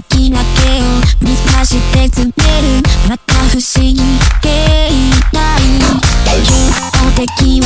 好きな毛を見透かして告げる。また不思議系体